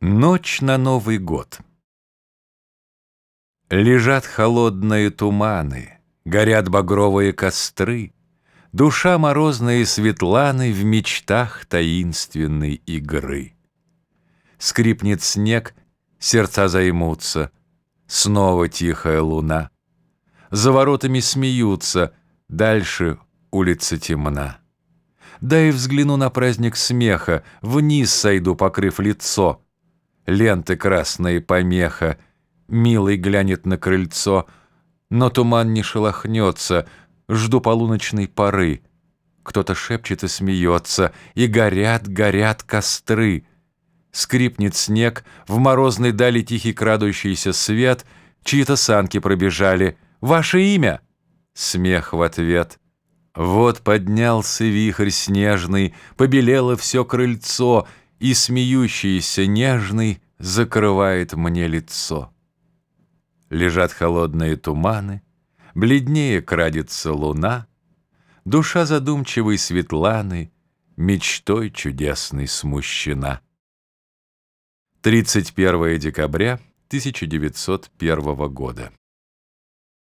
Ночь на Новый год Лежат холодные туманы, Горят багровые костры, Душа морозная Светланы В мечтах таинственной игры. Скрипнет снег, сердца займутся, Снова тихая луна. За воротами смеются, Дальше улица темна. Дай взгляну на праздник смеха, Вниз сойду, покрыв лицо — ленты красные помеха, Милый глянет на крыльцо, но туман не шелохнется, Жду полуночной поры. Кто-то шепчет и смеется, И горят, горят костры. Скрипнет снег, в морозной дали Тихий крадущийся свет, Чьи-то санки пробежали. «Ваше имя?» Смех в ответ. Вот поднялся вихрь снежный, Побелело все крыльцо — и смеющийся нежный закрывает мне лицо. Лежат холодные туманы, бледнее крадется луна, душа задумчивой Светланы мечтой чудесной смущена. 31 декабря 1901 года.